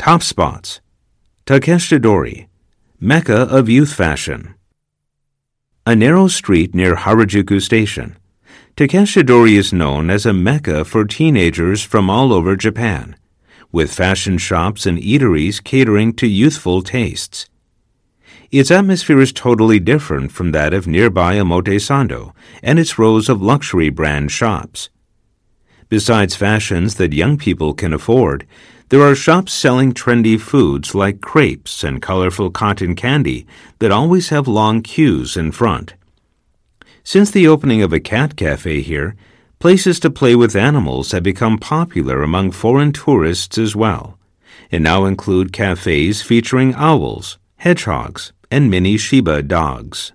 Top spots. Takeshita-dori, Mecca of youth fashion. A narrow street near Harajuku Station. Takeshita-dori is known as a mecca for teenagers from all over Japan, with fashion shops and eateries catering to youthful tastes. Its atmosphere is totally different from that of nearby Omotesando and its rows of luxury brand shops. Besides fashions that young people can afford, there are shops selling trendy foods like crepes and colorful cotton candy that always have long queues in front. Since the opening of a cat cafe here, places to play with animals have become popular among foreign tourists as well, and now include cafes featuring owls, hedgehogs, and mini Shiba dogs.